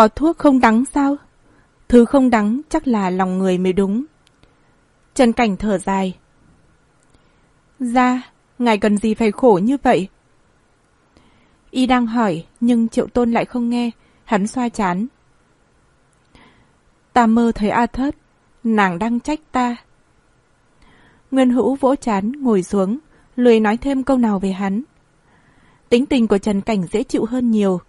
Có thuốc không đắng sao? Thứ không đắng chắc là lòng người mới đúng. Trần Cảnh thở dài. Ra, ngài cần gì phải khổ như vậy? Y đang hỏi, nhưng Triệu Tôn lại không nghe, hắn xoa chán. Ta mơ thấy A Thất, nàng đang trách ta. Nguyên Hữu vỗ chán, ngồi xuống, lười nói thêm câu nào về hắn. Tính tình của Trần Cảnh dễ chịu hơn nhiều.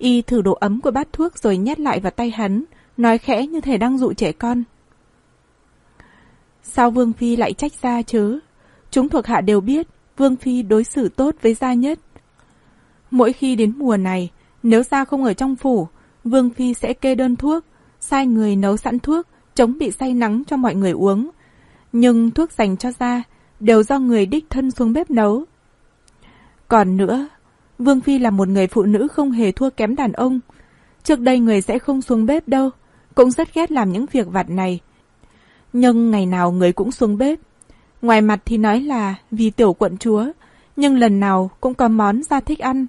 Y thử độ ấm của bát thuốc rồi nhét lại vào tay hắn, nói khẽ như thể đang dụ trẻ con. Sao Vương Phi lại trách ra chứ? Chúng thuộc hạ đều biết Vương Phi đối xử tốt với gia nhất. Mỗi khi đến mùa này, nếu gia không ở trong phủ, Vương Phi sẽ kê đơn thuốc, sai người nấu sẵn thuốc, chống bị say nắng cho mọi người uống. Nhưng thuốc dành cho gia đều do người đích thân xuống bếp nấu. Còn nữa, Vương Phi là một người phụ nữ không hề thua kém đàn ông. Trước đây người sẽ không xuống bếp đâu, cũng rất ghét làm những việc vặt này. Nhưng ngày nào người cũng xuống bếp. Ngoài mặt thì nói là vì tiểu quận chúa, nhưng lần nào cũng có món ra thích ăn.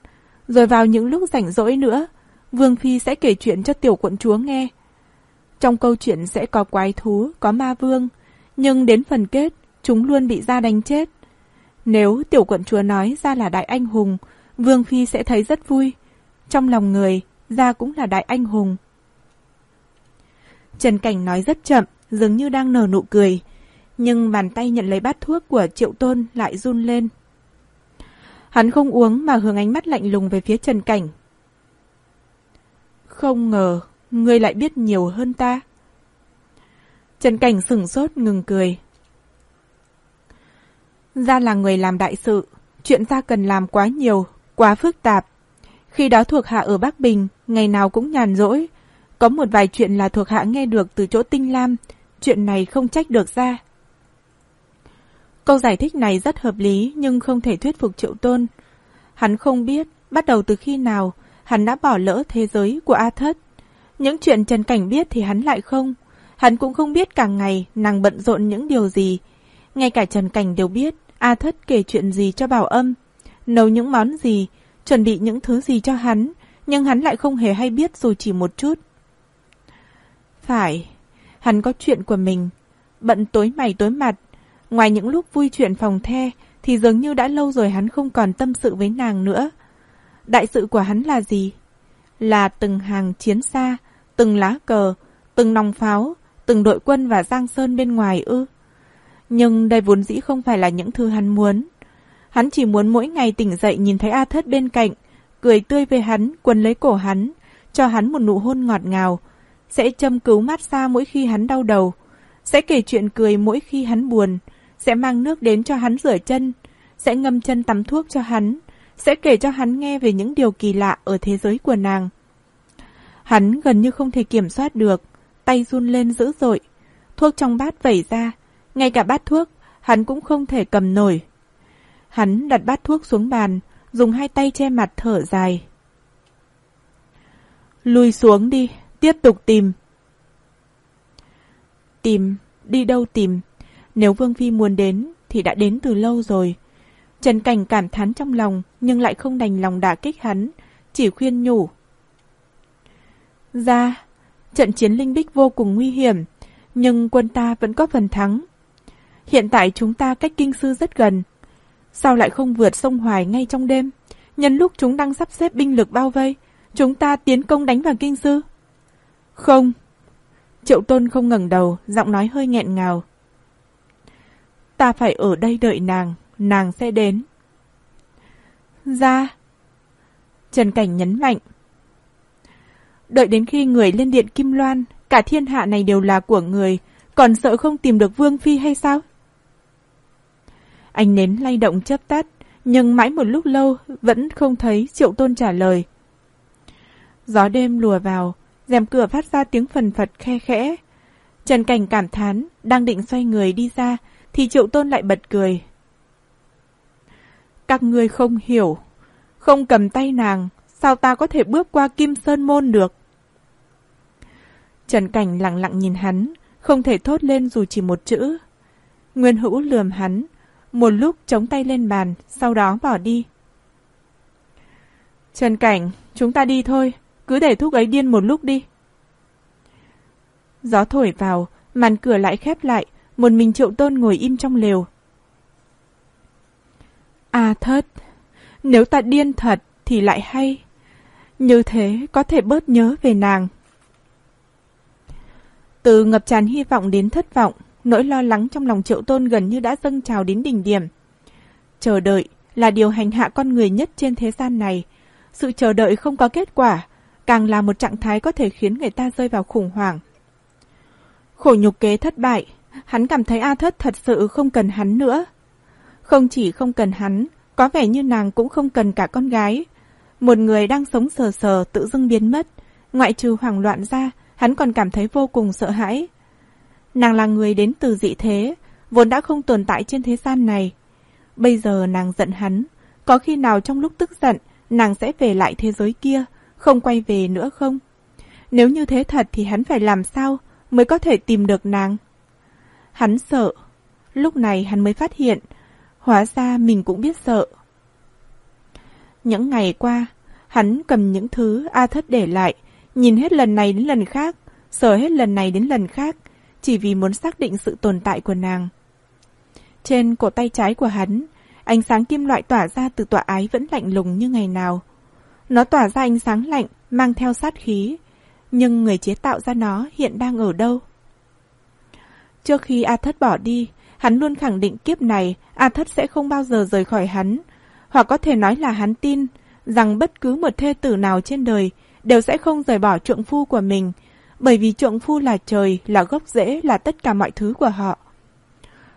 Rồi vào những lúc rảnh rỗi nữa, Vương Phi sẽ kể chuyện cho tiểu quận chúa nghe. Trong câu chuyện sẽ có quái thú, có ma vương, nhưng đến phần kết, chúng luôn bị ra đánh chết. Nếu tiểu quận chúa nói ra là đại anh hùng, Vương Phi sẽ thấy rất vui. Trong lòng người, ra cũng là đại anh hùng. Trần Cảnh nói rất chậm, dường như đang nở nụ cười. Nhưng bàn tay nhận lấy bát thuốc của Triệu Tôn lại run lên. Hắn không uống mà hướng ánh mắt lạnh lùng về phía Trần Cảnh. Không ngờ, ngươi lại biết nhiều hơn ta. Trần Cảnh sửng sốt ngừng cười. Ra là người làm đại sự, chuyện ta cần làm quá nhiều, quá phức tạp. Khi đó thuộc hạ ở Bắc Bình, ngày nào cũng nhàn rỗi. Có một vài chuyện là thuộc hạ nghe được từ chỗ Tinh Lam, chuyện này không trách được ra. Câu giải thích này rất hợp lý nhưng không thể thuyết phục Triệu Tôn. Hắn không biết bắt đầu từ khi nào hắn đã bỏ lỡ thế giới của A Thất. Những chuyện Trần Cảnh biết thì hắn lại không. Hắn cũng không biết càng ngày nàng bận rộn những điều gì. Ngay cả Trần Cảnh đều biết A Thất kể chuyện gì cho Bảo Âm, nấu những món gì, chuẩn bị những thứ gì cho hắn, nhưng hắn lại không hề hay biết dù chỉ một chút. Phải, hắn có chuyện của mình, bận tối mày tối mặt. Ngoài những lúc vui chuyện phòng the, thì dường như đã lâu rồi hắn không còn tâm sự với nàng nữa. Đại sự của hắn là gì? Là từng hàng chiến xa, từng lá cờ, từng nòng pháo, từng đội quân và giang sơn bên ngoài ư. Nhưng đây vốn dĩ không phải là những thứ hắn muốn. Hắn chỉ muốn mỗi ngày tỉnh dậy nhìn thấy A Thất bên cạnh, cười tươi với hắn, quấn lấy cổ hắn, cho hắn một nụ hôn ngọt ngào, sẽ châm cứu mát xa mỗi khi hắn đau đầu, sẽ kể chuyện cười mỗi khi hắn buồn, sẽ mang nước đến cho hắn rửa chân, sẽ ngâm chân tắm thuốc cho hắn, sẽ kể cho hắn nghe về những điều kỳ lạ ở thế giới của nàng. Hắn gần như không thể kiểm soát được, tay run lên dữ dội, thuốc trong bát vẩy ra, ngay cả bát thuốc, hắn cũng không thể cầm nổi. Hắn đặt bát thuốc xuống bàn, dùng hai tay che mặt thở dài. Lùi xuống đi, tiếp tục tìm. Tìm, đi đâu tìm? Nếu Vương Phi muốn đến, thì đã đến từ lâu rồi. Trần Cảnh cảm thán trong lòng, nhưng lại không đành lòng đả kích hắn, chỉ khuyên nhủ. Ra, trận chiến linh bích vô cùng nguy hiểm, nhưng quân ta vẫn có phần thắng. Hiện tại chúng ta cách kinh sư rất gần. Sao lại không vượt sông Hoài ngay trong đêm? Nhân lúc chúng đang sắp xếp binh lực bao vây, chúng ta tiến công đánh vào kinh sư. Không. Triệu Tôn không ngẩng đầu, giọng nói hơi nghẹn ngào. Ta phải ở đây đợi nàng, nàng sẽ đến. Ra. Trần Cảnh nhấn mạnh. Đợi đến khi người lên điện Kim Loan, cả thiên hạ này đều là của người, còn sợ không tìm được Vương Phi hay sao? Anh nến lay động chớp tắt, nhưng mãi một lúc lâu vẫn không thấy Triệu Tôn trả lời. Gió đêm lùa vào, rèm cửa phát ra tiếng phần phật khe khẽ. Trần Cảnh cảm thán, đang định xoay người đi ra, thì Triệu Tôn lại bật cười. Các ngươi không hiểu, không cầm tay nàng, sao ta có thể bước qua Kim Sơn Môn được? Trần Cảnh lặng lặng nhìn hắn, không thể thốt lên dù chỉ một chữ. Nguyên Hữu lườm hắn, một lúc chống tay lên bàn, sau đó bỏ đi. Trần Cảnh, chúng ta đi thôi, cứ để thúc ấy điên một lúc đi. Gió thổi vào, màn cửa lại khép lại, một mình triệu tôn ngồi im trong lều. À thất, nếu ta điên thật thì lại hay. Như thế có thể bớt nhớ về nàng. Từ ngập tràn hy vọng đến thất vọng, nỗi lo lắng trong lòng triệu tôn gần như đã dâng trào đến đỉnh điểm. Chờ đợi là điều hành hạ con người nhất trên thế gian này. Sự chờ đợi không có kết quả, càng là một trạng thái có thể khiến người ta rơi vào khủng hoảng. Khổ nhục kế thất bại, hắn cảm thấy A Thất thật sự không cần hắn nữa. Không chỉ không cần hắn, có vẻ như nàng cũng không cần cả con gái. Một người đang sống sờ sờ tự dưng biến mất, ngoại trừ hoảng loạn ra, hắn còn cảm thấy vô cùng sợ hãi. Nàng là người đến từ dị thế, vốn đã không tồn tại trên thế gian này. Bây giờ nàng giận hắn, có khi nào trong lúc tức giận, nàng sẽ về lại thế giới kia, không quay về nữa không? Nếu như thế thật thì hắn phải làm sao mới có thể tìm được nàng? Hắn sợ. Lúc này hắn mới phát hiện, hóa ra mình cũng biết sợ. Những ngày qua, hắn cầm những thứ A Thất để lại, nhìn hết lần này đến lần khác, sờ hết lần này đến lần khác, chỉ vì muốn xác định sự tồn tại của nàng. Trên cổ tay trái của hắn, ánh sáng kim loại tỏa ra từ tòa ái vẫn lạnh lùng như ngày nào. Nó tỏa ra ánh sáng lạnh, mang theo sát khí, nhưng người chế tạo ra nó hiện đang ở đâu? Trước khi A Thất bỏ đi, hắn luôn khẳng định kiếp này A Thất sẽ không bao giờ rời khỏi hắn, hoặc có thể nói là hắn tin rằng bất cứ một thê tử nào trên đời đều sẽ không rời bỏ trượng phu của mình, bởi vì trượng phu là trời, là gốc rễ, là tất cả mọi thứ của họ.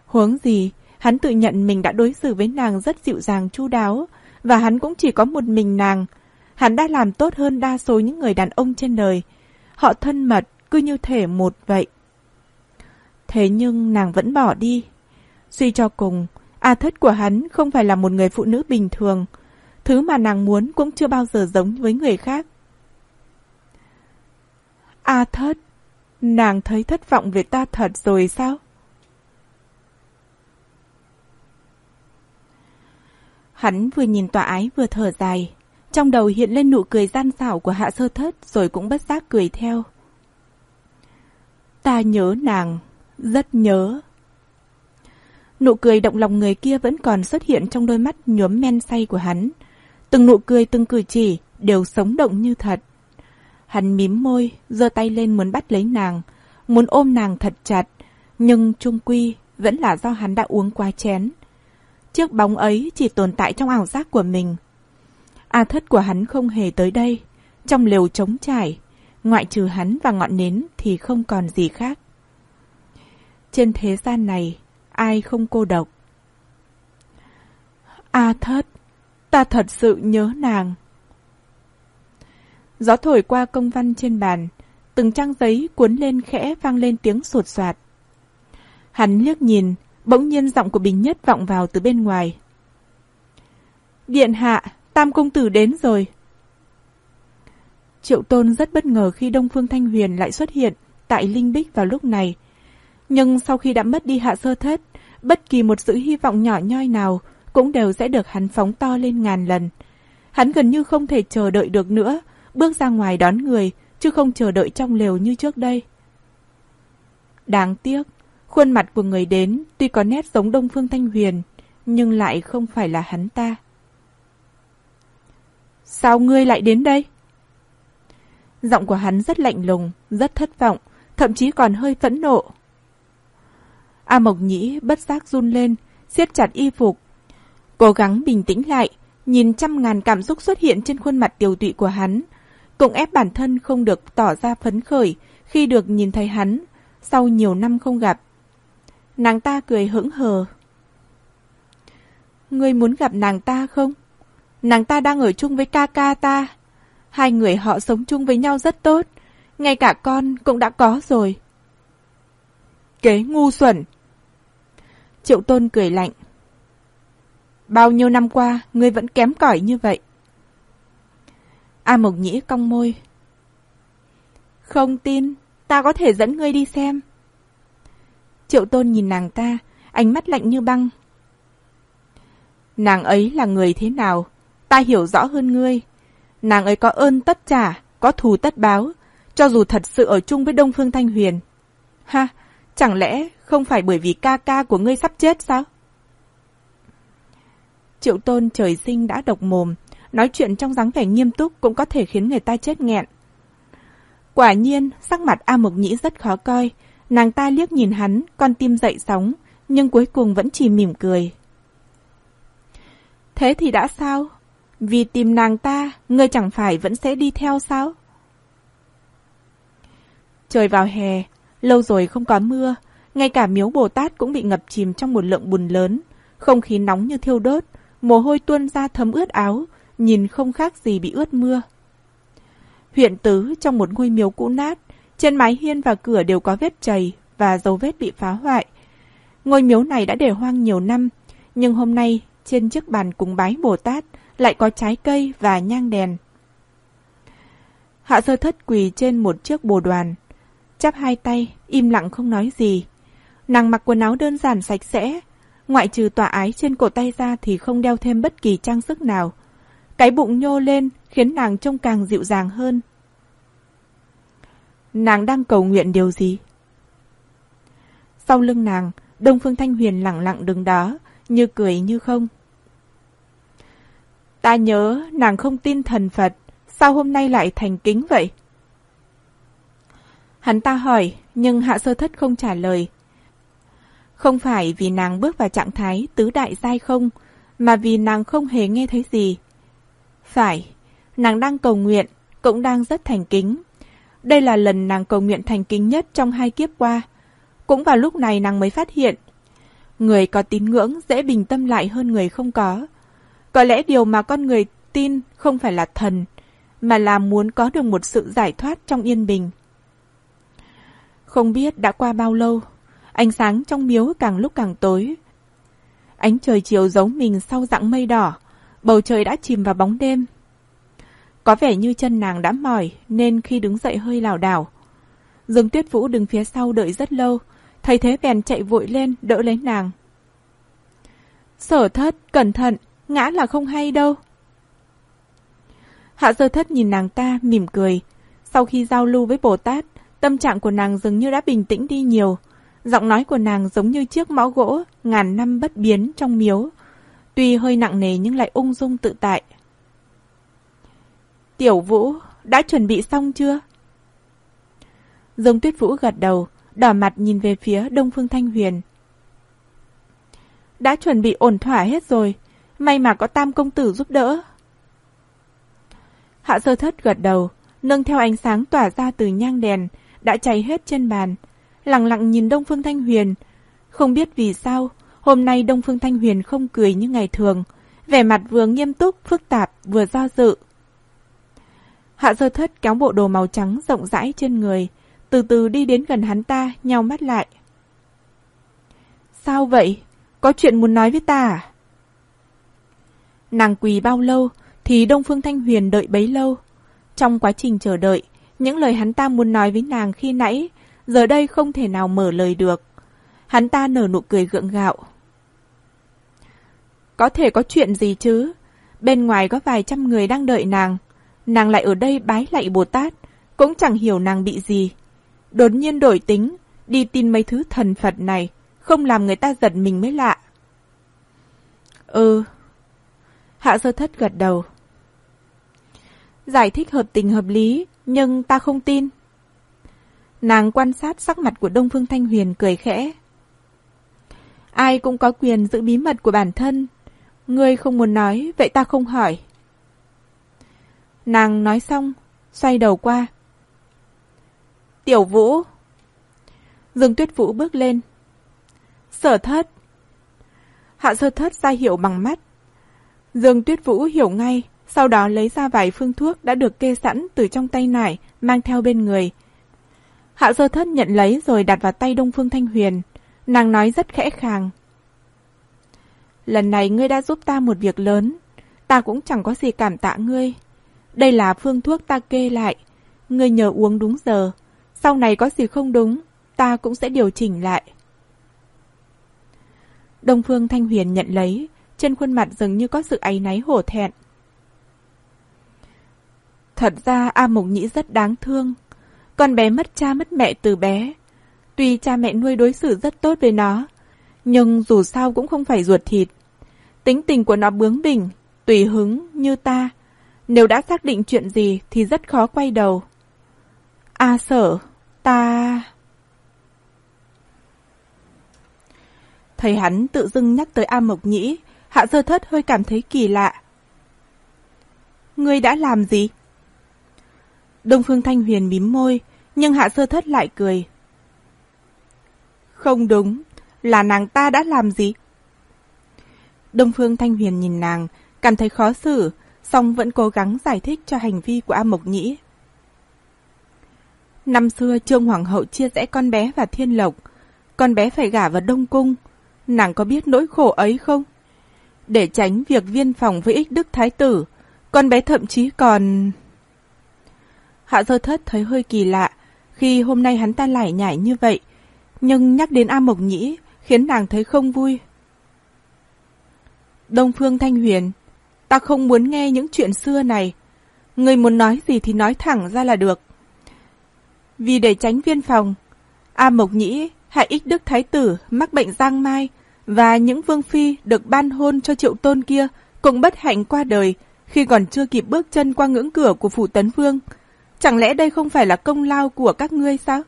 Huống gì, hắn tự nhận mình đã đối xử với nàng rất dịu dàng chu đáo, và hắn cũng chỉ có một mình nàng. Hắn đã làm tốt hơn đa số những người đàn ông trên đời. Họ thân mật, cứ như thể một vậy. Thế nhưng nàng vẫn bỏ đi. Suy cho cùng, A thất của hắn không phải là một người phụ nữ bình thường. Thứ mà nàng muốn cũng chưa bao giờ giống với người khác. A thất, nàng thấy thất vọng về ta thật rồi sao? Hắn vừa nhìn tòa ái vừa thở dài. Trong đầu hiện lên nụ cười gian xảo của hạ sơ thất rồi cũng bất giác cười theo. Ta nhớ nàng, rất nhớ. Nụ cười động lòng người kia vẫn còn xuất hiện trong đôi mắt nhuốm men say của hắn. Từng nụ cười từng cử chỉ đều sống động như thật. Hắn mím môi, giơ tay lên muốn bắt lấy nàng, muốn ôm nàng thật chặt, nhưng trung quy vẫn là do hắn đã uống quá chén. Chiếc bóng ấy chỉ tồn tại trong ảo giác của mình. A thất của hắn không hề tới đây, trong lều trống trải, ngoại trừ hắn và ngọn nến thì không còn gì khác. Trên thế gian này, ai không cô độc? A thất, ta thật sự nhớ nàng. Gió thổi qua công văn trên bàn, từng trang giấy cuốn lên khẽ vang lên tiếng sột soạt. Hắn liếc nhìn, bỗng nhiên giọng của Bình Nhất vọng vào từ bên ngoài. Điện hạ, Tam Công Tử đến rồi. Triệu Tôn rất bất ngờ khi Đông Phương Thanh Huyền lại xuất hiện tại Linh Bích vào lúc này. Nhưng sau khi đã mất đi hạ sơ thất, bất kỳ một sự hy vọng nhỏ nhoi nào cũng đều sẽ được hắn phóng to lên ngàn lần. Hắn gần như không thể chờ đợi được nữa, bước ra ngoài đón người, chứ không chờ đợi trong lều như trước đây. Đáng tiếc, khuôn mặt của người đến tuy có nét giống Đông Phương Thanh Huyền, nhưng lại không phải là hắn ta. Sao ngươi lại đến đây? Giọng của hắn rất lạnh lùng, rất thất vọng, thậm chí còn hơi phẫn nộ. A Mộc Nhĩ bất giác run lên, siết chặt y phục. Cố gắng bình tĩnh lại, nhìn trăm ngàn cảm xúc xuất hiện trên khuôn mặt tiểu tụy của hắn, cũng ép bản thân không được tỏ ra phấn khởi khi được nhìn thấy hắn sau nhiều năm không gặp. Nàng ta cười hững hờ. Ngươi muốn gặp nàng ta không? Nàng ta đang ở chung với ca ca ta. Hai người họ sống chung với nhau rất tốt. Ngay cả con cũng đã có rồi. Kế ngu xuẩn. Triệu Tôn cười lạnh. Bao nhiêu năm qua, ngươi vẫn kém cỏi như vậy. A Mộc Nhĩ cong môi. Không tin, ta có thể dẫn ngươi đi xem. Triệu Tôn nhìn nàng ta, ánh mắt lạnh như băng. Nàng ấy là người thế nào? Ta hiểu rõ hơn ngươi. Nàng ấy có ơn tất trả, có thù tất báo, cho dù thật sự ở chung với Đông Phương Thanh Huyền, Ha, chẳng lẽ không phải bởi vì ca ca của ngươi sắp chết sao? Triệu tôn trời sinh đã độc mồm, nói chuyện trong dáng vẻ nghiêm túc cũng có thể khiến người ta chết nghẹn. Quả nhiên, sắc mặt A Mộc Nhĩ rất khó coi, nàng ta liếc nhìn hắn, con tim dậy sóng, nhưng cuối cùng vẫn chỉ mỉm cười. Thế thì đã sao? Vì tìm nàng ta, ngươi chẳng phải vẫn sẽ đi theo sao? Trời vào hè, lâu rồi không có mưa, ngay cả miếu Bồ Tát cũng bị ngập chìm trong một lượng bùn lớn, không khí nóng như thiêu đốt, mồ hôi tuôn ra thấm ướt áo, nhìn không khác gì bị ướt mưa. Huyện tứ trong một ngôi miếu cũ nát, trên mái hiên và cửa đều có vết chày và dấu vết bị phá hoại. Ngôi miếu này đã để hoang nhiều năm, nhưng hôm nay trên chiếc bàn cúng bái Bồ Tát lại có trái cây và nhang đèn. Hạ sơ thất quỳ trên một chiếc bồ đoàn, chắp hai tay, im lặng không nói gì. Nàng mặc quần áo đơn giản sạch sẽ, ngoại trừ tỏa ái trên cổ tay ra thì không đeo thêm bất kỳ trang sức nào. Cái bụng nhô lên khiến nàng trông càng dịu dàng hơn. Nàng đang cầu nguyện điều gì? Sau lưng nàng, Đông Phương Thanh Huyền lặng lặng đứng đó, như cười như không. Ta nhớ nàng không tin thần Phật, sao hôm nay lại thành kính vậy? Hắn ta hỏi, nhưng Hạ Sơ Thất không trả lời. Không phải vì nàng bước vào trạng thái tứ đại giai không, mà vì nàng không hề nghe thấy gì. Phải, nàng đang cầu nguyện, cũng đang rất thành kính. Đây là lần nàng cầu nguyện thành kính nhất trong hai kiếp qua. Cũng vào lúc này nàng mới phát hiện, người có tín ngưỡng dễ bình tâm lại hơn người không có. Có lẽ điều mà con người tin không phải là thần, mà là muốn có được một sự giải thoát trong yên bình. Không biết đã qua bao lâu, ánh sáng trong miếu càng lúc càng tối. Ánh trời chiều giấu mình sau dạng mây đỏ, bầu trời đã chìm vào bóng đêm. Có vẻ như chân nàng đã mỏi nên khi đứng dậy hơi lảo đảo. Dương Tuyết Vũ đứng phía sau đợi rất lâu, thấy thế bèn chạy vội lên đỡ lấy nàng. Sở thất, cẩn thận, ngã là không hay đâu. Hạ sơ thất nhìn nàng ta, mỉm cười. Sau khi giao lưu với Bồ Tát, tâm trạng của nàng dường như đã bình tĩnh đi nhiều. Giọng nói của nàng giống như chiếc mõ gỗ, ngàn năm bất biến trong miếu. Tuy hơi nặng nề nhưng lại ung dung tự tại. Tiểu Vũ, đã chuẩn bị xong chưa? Dương Tuyết Vũ gật đầu, đỏ mặt nhìn về phía Đông Phương Thanh Huyền. Đã chuẩn bị ổn thỏa hết rồi, may mà có tam công tử giúp đỡ. Hạ sơ thất gật đầu, nâng theo ánh sáng tỏa ra từ nhang đèn, đã cháy hết trên bàn. Lặng lặng nhìn Đông Phương Thanh Huyền. Không biết vì sao, hôm nay Đông Phương Thanh Huyền không cười như ngày thường. Vẻ mặt vừa nghiêm túc, phức tạp, vừa do dự. Hạ sơ thất kéo bộ đồ màu trắng rộng rãi trên người, từ từ đi đến gần hắn ta, nhau mắt lại. Sao vậy? Có chuyện muốn nói với ta à? Nàng quỳ bao lâu thì Đông Phương Thanh Huyền đợi bấy lâu. Trong quá trình chờ đợi, những lời hắn ta muốn nói với nàng khi nãy, giờ đây không thể nào mở lời được. Hắn ta nở nụ cười gượng gạo. Có thể có chuyện gì chứ? Bên ngoài có vài trăm người đang đợi nàng. Nàng lại ở đây bái lạy Bồ Tát, cũng chẳng hiểu nàng bị gì. Đột nhiên đổi tính, đi tin mấy thứ thần Phật này, không làm người ta giật mình mới lạ. Ừ. Hạ sơ thất gật đầu. Giải thích hợp tình hợp lý, nhưng ta không tin. Nàng quan sát sắc mặt của Đông Phương Thanh Huyền cười khẽ. Ai cũng có quyền giữ bí mật của bản thân. Ngươi không muốn nói, vậy ta không hỏi. Nàng nói xong, xoay đầu qua. Tiểu Vũ. Dương Tuyết Vũ bước lên. Sở thất. Hạ sơ thất ra hiệu bằng mắt. Dương Tuyết Vũ hiểu ngay, sau đó lấy ra vài phương thuốc đã được kê sẵn từ trong tay nải, mang theo bên người. Hạ sơ thất nhận lấy rồi đặt vào tay Đông Phương Thanh Huyền. Nàng nói rất khẽ khàng. Lần này ngươi đã giúp ta một việc lớn, ta cũng chẳng có gì cảm tạ ngươi. Đây là phương thuốc ta kê lại, ngươi nhờ uống đúng giờ. Sau này có gì không đúng, ta cũng sẽ điều chỉnh lại. Đông Phương Thanh Huyền nhận lấy, trên khuôn mặt dường như có sự áy náy hổ thẹn. Thật ra A Mộc Nhĩ rất đáng thương. Con bé mất cha mất mẹ từ bé. Tuy cha mẹ nuôi đối xử rất tốt với nó, nhưng dù sao cũng không phải ruột thịt. Tính tình của nó bướng bỉnh, tùy hứng như ta. Nếu đã xác định chuyện gì thì rất khó quay đầu. A sở, ta... thầy hắn tự dưng nhắc tới A Mộc Nhĩ, Hạ Sơ Thất hơi cảm thấy kỳ lạ. Ngươi đã làm gì? Đông Phương Thanh Huyền mím môi, nhưng Hạ Sơ Thất lại cười. Không đúng, là nàng ta đã làm gì? Đông Phương Thanh Huyền nhìn nàng, cảm thấy khó xử, song vẫn cố gắng giải thích cho hành vi của A Mộc Nhĩ. Năm xưa Trương Hoàng hậu chia rẽ con bé và Thiên Lộc, con bé phải gả vào Đông Cung, nàng có biết nỗi khổ ấy không? Để tránh việc viên phòng với ích đức thái tử, con bé thậm chí còn... Hạ sơ thất thấy hơi kỳ lạ khi hôm nay hắn ta lải nhải như vậy, nhưng nhắc đến A Mộc Nhĩ khiến nàng thấy không vui. Đông Phương Thanh Huyền, ta không muốn nghe những chuyện xưa này. Người muốn nói gì thì nói thẳng ra là được. Vì để tránh viên phòng, A Mộc Nhĩ hại ích đức thái tử mắc bệnh giang mai và những vương phi được ban hôn cho triệu tôn kia cũng bất hạnh qua đời khi còn chưa kịp bước chân qua ngưỡng cửa của phủ tấn vương. Chẳng lẽ đây không phải là công lao của các ngươi sao?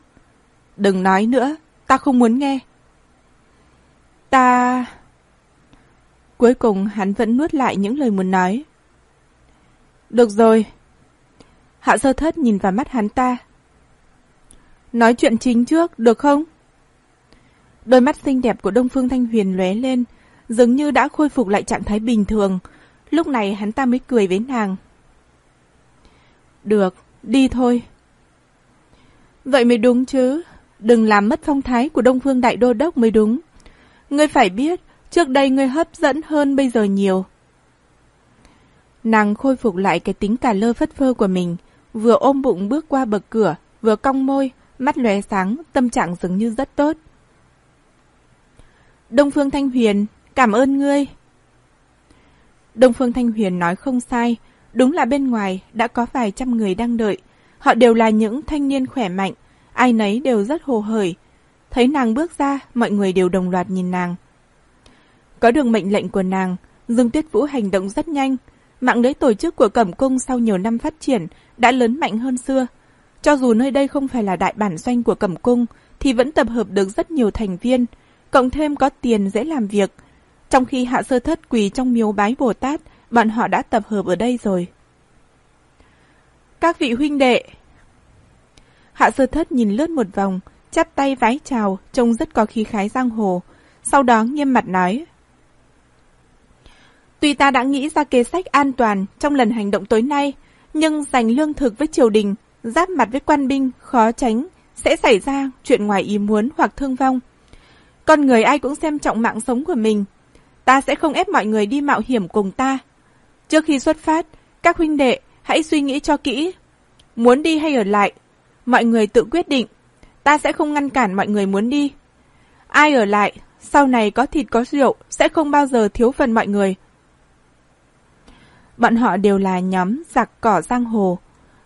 Đừng nói nữa, ta không muốn nghe. Ta... Cuối cùng hắn vẫn nuốt lại những lời muốn nói. Được rồi. Hạ sơ thất nhìn vào mắt hắn ta. Nói chuyện chính trước, được không? Đôi mắt xinh đẹp của Đông Phương Thanh Huyền lóe lên, dường như đã khôi phục lại trạng thái bình thường. Lúc này hắn ta mới cười với nàng. Được, đi thôi. Vậy mới đúng chứ, đừng làm mất phong thái của Đông Phương Đại Đô Đốc mới đúng. Ngươi phải biết, trước đây ngươi hấp dẫn hơn bây giờ nhiều. Nàng khôi phục lại cái tính cà lơ phất phơ của mình, vừa ôm bụng bước qua bậc cửa, vừa cong môi, mắt lóe sáng, tâm trạng dường như rất tốt. Đông Phương Thanh Huyền, cảm ơn ngươi. Đông Phương Thanh Huyền nói không sai, đúng là bên ngoài đã có vài trăm người đang đợi. Họ đều là những thanh niên khỏe mạnh, ai nấy đều rất hồ hởi. Thấy nàng bước ra, mọi người đều đồng loạt nhìn nàng. Có được mệnh lệnh của nàng, Dương Tuyết Vũ hành động rất nhanh. Mạng lưới tổ chức của Cẩm Cung sau nhiều năm phát triển đã lớn mạnh hơn xưa. Cho dù nơi đây không phải là đại bản doanh của Cẩm Cung, thì vẫn tập hợp được rất nhiều thành viên, cộng thêm có tiền dễ làm việc. Trong khi hạ sơ thất quỳ trong miếu bái Bồ Tát, bọn họ đã tập hợp ở đây rồi. Các vị huynh đệ! Hạ sơ thất nhìn lướt một vòng, chắp tay vái chào, trông rất có khí khái giang hồ. Sau đó nghiêm mặt nói. Tuy ta đã nghĩ ra kế sách an toàn trong lần hành động tối nay, nhưng giành lương thực với triều đình, giáp mặt với quan binh, khó tránh, sẽ xảy ra chuyện ngoài ý muốn hoặc thương vong. Con người ai cũng xem trọng mạng sống của mình. Ta sẽ không ép mọi người đi mạo hiểm cùng ta. Trước khi xuất phát, các huynh đệ hãy suy nghĩ cho kỹ. Muốn đi hay ở lại, mọi người tự quyết định. Ta sẽ không ngăn cản mọi người muốn đi. Ai ở lại, sau này có thịt có rượu, sẽ không bao giờ thiếu phần mọi người. Bọn họ đều là nhóm giặc cỏ giang hồ,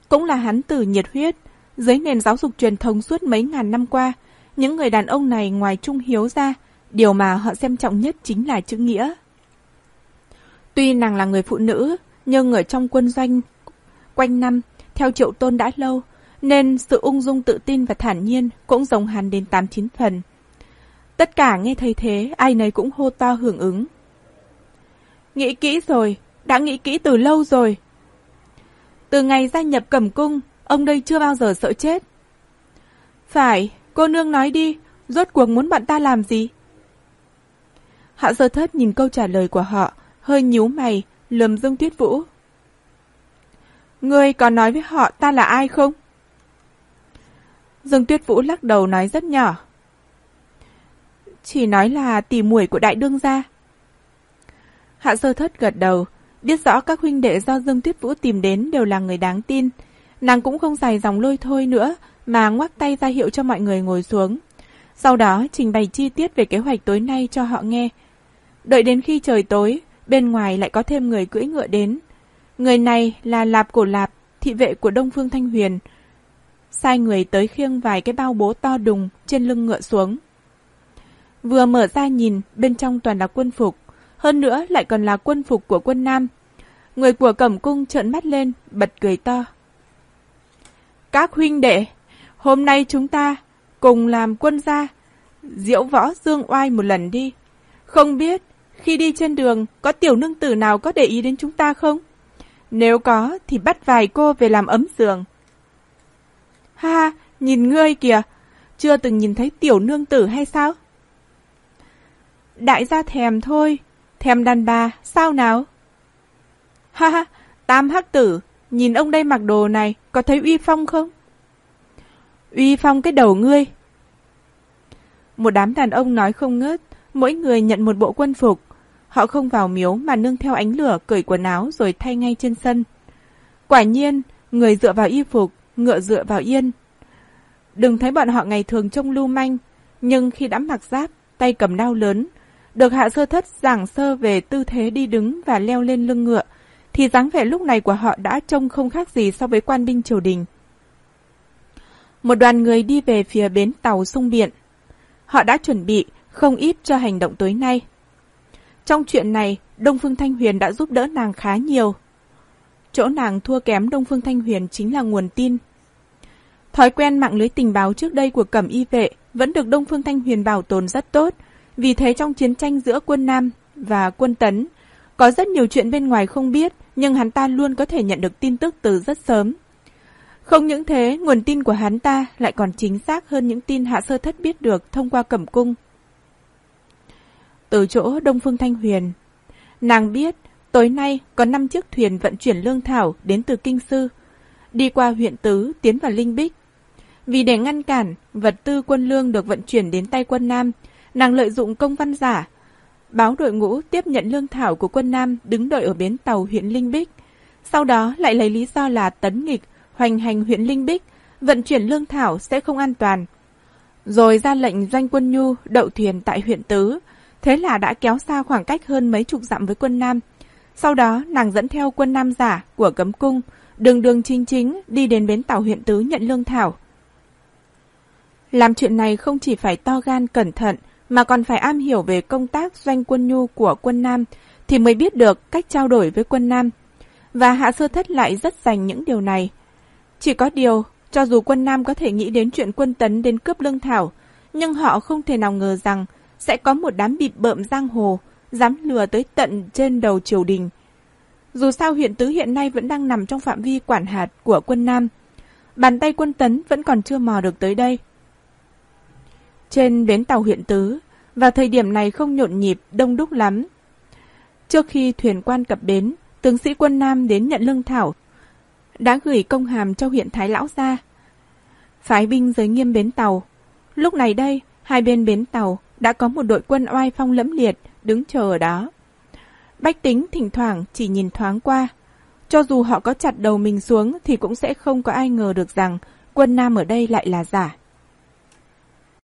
cũng là hắn tử nhiệt huyết, dưới nền giáo dục truyền thống suốt mấy ngàn năm qua, những người đàn ông này ngoài trung hiếu ra, điều mà họ xem trọng nhất chính là chữ nghĩa. Tuy nàng là người phụ nữ, nhưng ở trong quân doanh quanh năm, theo triệu tôn đã lâu, nên sự ung dung tự tin và thản nhiên cũng giống hắn đến 8-9 phần. Tất cả nghe thấy thế, ai nấy cũng hô to hưởng ứng. Nghĩ kỹ rồi, đã nghĩ kỹ từ lâu rồi. Từ ngày gia nhập cẩm cung, ông đây chưa bao giờ sợ chết. Phải, Cô nương nói đi, rốt cuộc muốn bọn ta làm gì? Hạ sơ thất nhìn câu trả lời của họ, hơi nhíu mày, lườm Dương Tuyết Vũ. Ngươi có nói với họ ta là ai không? Dương Tuyết Vũ lắc đầu nói rất nhỏ. Chỉ nói là tỉ muội của đại đương gia. Hạ sơ thất gật đầu, biết rõ các huynh đệ do Dương Tuyết Vũ tìm đến đều là người đáng tin. Nàng cũng không dài dòng lôi thôi nữa, mà ngoắc tay ra hiệu cho mọi người ngồi xuống. Sau đó trình bày chi tiết về kế hoạch tối nay cho họ nghe. Đợi đến khi trời tối, bên ngoài lại có thêm người cưỡi ngựa đến. Người này là Lạp Cổ Lạp, thị vệ của Đông Phương Thanh Huyền sai người tới khiêng vài cái bao bố to đùng trên lưng ngựa xuống. Vừa mở ra nhìn, bên trong toàn là quân phục, hơn nữa lại còn là quân phục của quân Nam. Người của cẩm cung trợn mắt lên, bật cười to. Các huynh đệ, hôm nay chúng ta cùng làm quân gia, diễu võ dương oai một lần đi. Không biết, khi đi trên đường, có tiểu nương tử nào có để ý đến chúng ta không? Nếu có, thì bắt vài cô về làm ấm giường. Ha, nhìn ngươi kìa, chưa từng nhìn thấy tiểu nương tử hay sao? Đại gia thèm thôi, thèm đàn bà, sao nào? Ha ha, tam hắc tử, nhìn ông đây mặc đồ này, có thấy uy phong không? Uy phong cái đầu ngươi. Một đám đàn ông nói không ngớt, mỗi người nhận một bộ quân phục. Họ không vào miếu mà nương theo ánh lửa cởi quần áo rồi thay ngay trên sân. Quả nhiên, người dựa vào y phục, ngựa dựa vào yên. Đừng thấy bọn họ ngày thường trông lưu manh, nhưng khi đã mặc giáp, tay cầm đao lớn, được hạ sơ thất giảng sơ về tư thế đi đứng và leo lên lưng ngựa, thì dáng vẻ lúc này của họ đã trông không khác gì so với quan binh triều đình. Một đoàn người đi về phía bến tàu sung biện. Họ đã chuẩn bị không ít cho hành động tối nay. Trong chuyện này, Đông Phương Thanh Huyền đã giúp đỡ nàng khá nhiều. Chỗ nàng thua kém Đông Phương Thanh Huyền chính là nguồn tin. Thói quen mạng lưới tình báo trước đây của Cẩm Y Vệ vẫn được Đông Phương Thanh Huyền bảo tồn rất tốt, vì thế trong chiến tranh giữa quân Nam và quân Tấn, có rất nhiều chuyện bên ngoài không biết, nhưng hắn ta luôn có thể nhận được tin tức từ rất sớm. Không những thế, nguồn tin của hắn ta lại còn chính xác hơn những tin Hạ Sơ Thất biết được thông qua cẩm cung. Từ chỗ Đông Phương Thanh Huyền, nàng biết tối nay có 5 chiếc thuyền vận chuyển lương thảo đến từ Kinh Sư, đi qua huyện Tứ tiến vào Linh Bích. Vì để ngăn cản vật tư quân lương được vận chuyển đến tay quân Nam, nàng lợi dụng công văn giả, báo đội ngũ tiếp nhận lương thảo của quân Nam đứng đợi ở bến tàu huyện Linh Bích. Sau đó lại lấy lý do là tấn nghịch, hoành hành huyện Linh Bích, vận chuyển lương thảo sẽ không an toàn. Rồi ra lệnh doanh quân nhu đậu thuyền tại huyện Tứ, thế là đã kéo xa khoảng cách hơn mấy chục dặm với quân Nam. Sau đó nàng dẫn theo quân Nam giả của cấm cung, đường đường chính chính đi đến bến tàu huyện Tứ nhận lương thảo. Làm chuyện này không chỉ phải to gan cẩn thận, mà còn phải am hiểu về công tác doanh quân nhu của quân Nam, thì mới biết được cách trao đổi với quân Nam. Và Hạ Sơ Thất lại rất dành những điều này. Chỉ có điều, cho dù quân Nam có thể nghĩ đến chuyện quân tấn đến cướp lương thảo, nhưng họ không thể nào ngờ rằng sẽ có một đám bịp bợm giang hồ, dám lừa tới tận trên đầu triều đình. Dù sao huyện tứ hiện nay vẫn đang nằm trong phạm vi quản hạt của quân Nam, bàn tay quân tấn vẫn còn chưa mò được tới đây. Trên bến tàu huyện Tứ, và thời điểm này không nhộn nhịp, đông đúc lắm. Trước khi thuyền quan cập bến, tướng sĩ quân Nam đến nhận lương thảo, đã gửi công hàm cho huyện Thái Lão ra. Phái binh giới nghiêm bến tàu. Lúc này đây, hai bên bến tàu đã có một đội quân oai phong lẫm liệt đứng chờ ở đó. Bách tính thỉnh thoảng chỉ nhìn thoáng qua. Cho dù họ có chặt đầu mình xuống thì cũng sẽ không có ai ngờ được rằng quân Nam ở đây lại là giả.